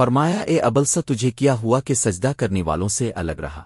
فرمایا اے ابلسا تجھے کیا ہوا کہ سجدہ کرنے والوں سے الگ رہا؟